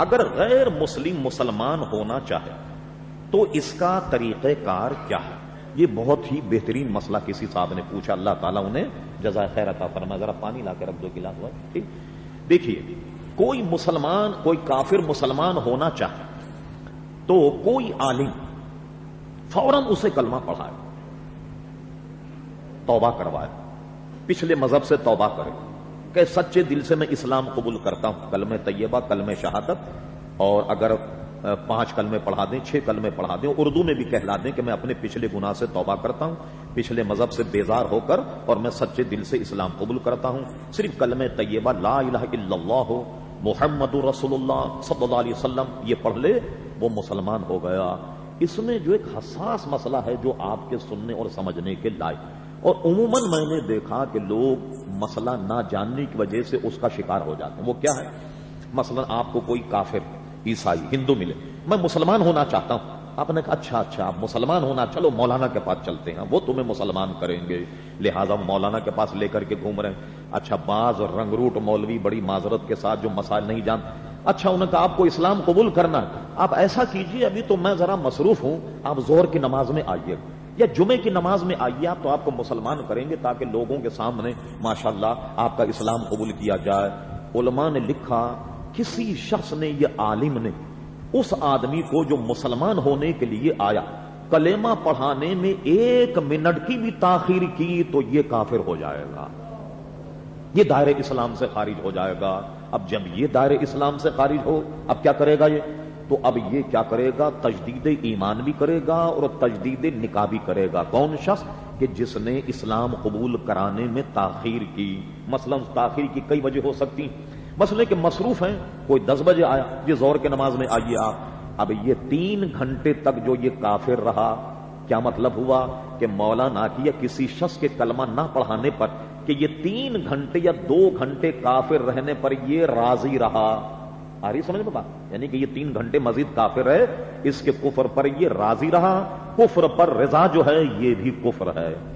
اگر غیر مسلم مسلمان ہونا چاہے، تو اس کا طریقہ کار کیا ہے؟ یہ بہت ہی بہترین مسئلہ کسی صاحب نے پوچھا، اللہ تعالیٰ انہیں جزائے خیر عطا فرما ذرا پانی لا کے رکھ دو، گلاس ہوا ٹھیک۔ دیکھیے، کوئی مسلمان، کوئی کافر مسلمان ہونا چاہے، تو کوئی عالم فوراً اسے کلمہ پڑھائے، توبہ کروائے، پچھلے مذہب سے توبہ کرے۔ کہ سچے دل سے میں اسلام قبول کرتا ہوں۔ کلم طیبہ کلم شہادت، اور اگر پانچ کلمے پڑھا دیں، چھ کلمے پڑھا دیں، اردو میں بھی کہلا دیں کہ میں اپنے پچھلے گناہ سے توبہ کرتا ہوں، پچھلے مذہب سے بیزار ہو کر، اور میں سچے دل سے اسلام قبول کرتا ہوں۔ صرف کلم طیبہ، لا الہ الا اللہ ہو محمد رسول اللہ صلی اللہ علیہ وسلم، یہ پڑھ لے، وہ مسلمان ہو گیا۔ اس میں جو ایک حساس مسئلہ ہے جو آپ کے سننے اور سمجھنے کے لائق۔ اور عموماً میں نے دیکھا کہ لوگ مسئلہ نہ جاننے کی وجہ سے اس کا شکار ہو جاتے ہیں۔ وہ کیا ہے؟ مثلا آپ کو کوئی کافر، عیسائی، ہندو ملے۔ میں مسلمان ہونا چاہتا ہوں۔ آپ نے کہا اچھا اچھا آپ مسلمان ہونا، چلو مولانا کے پاس چلتے ہیں۔ وہ تمہیں مسلمان کریں گے۔ لہٰذا مولانا کے پاس لے کر کے گھوم رہے ہیں۔ اچھا بعض رنگروٹ مولوی بڑی معذرت کے ساتھ جو مسائل نہیں جانتے اچھا انہوں نے کہا، آپ کو اسلام قبول کرنا آپ ایسا کیجیے، ابھی تو میں ذرا مصروف ہوں۔ آپ زور کی نماز میں آئیے۔ یا جمعے کی نماز میں آئیے آپ تو آپ کو مسلمان کریں گے تاکہ لوگوں کے سامنے ماشاءاللہ آپ کا اسلام قبول کیا جائے۔ علماء نے لکھا، کسی شخص نے یہ عالم نے اس آدمی کو جو مسلمان ہونے کے لیے آیا کلیمہ پڑھانے میں ایک منٹ کی بھی تاخیر کی تو یہ کافر ہو جائے گا۔ یہ دائرے اسلام سے خارج ہو جائے گا۔ اب جب یہ دائرے اسلام سے خارج ہو، اب کیا کرے گا یہ؟ تو اب یہ کیا کرے گا؟ تجدید ایمان بھی کرے گا اور تجدید نکاح بھی کرے گا۔ کون شخص کہ جس نے اسلام قبول کرانے میں تاخیر کی؟ مثلا تاخیر کی کئی وجہ ہو سکتی مسئلے کہ مصروف ہیں، کوئی دس بجے آیا، یہ زور کے نماز میں آئیے آپ۔ اب یہ تین گھنٹے تک جو یہ کافر رہا، کیا مطلب ہوا کہ مولانا کی یا کسی شخص کے کلمہ نہ پڑھانے پر کہ یہ تین گھنٹے یا دو گھنٹے کافر رہنے پر یہ راضی رہا؟ آ رہی سمجھ میں بات؟ یعنی کہ یہ تین گھنٹے مزید کافر ہے، اس کے کفر پر یہ راضی رہا، کفر پر رضا جو ہے، یہ بھی کفر ہے۔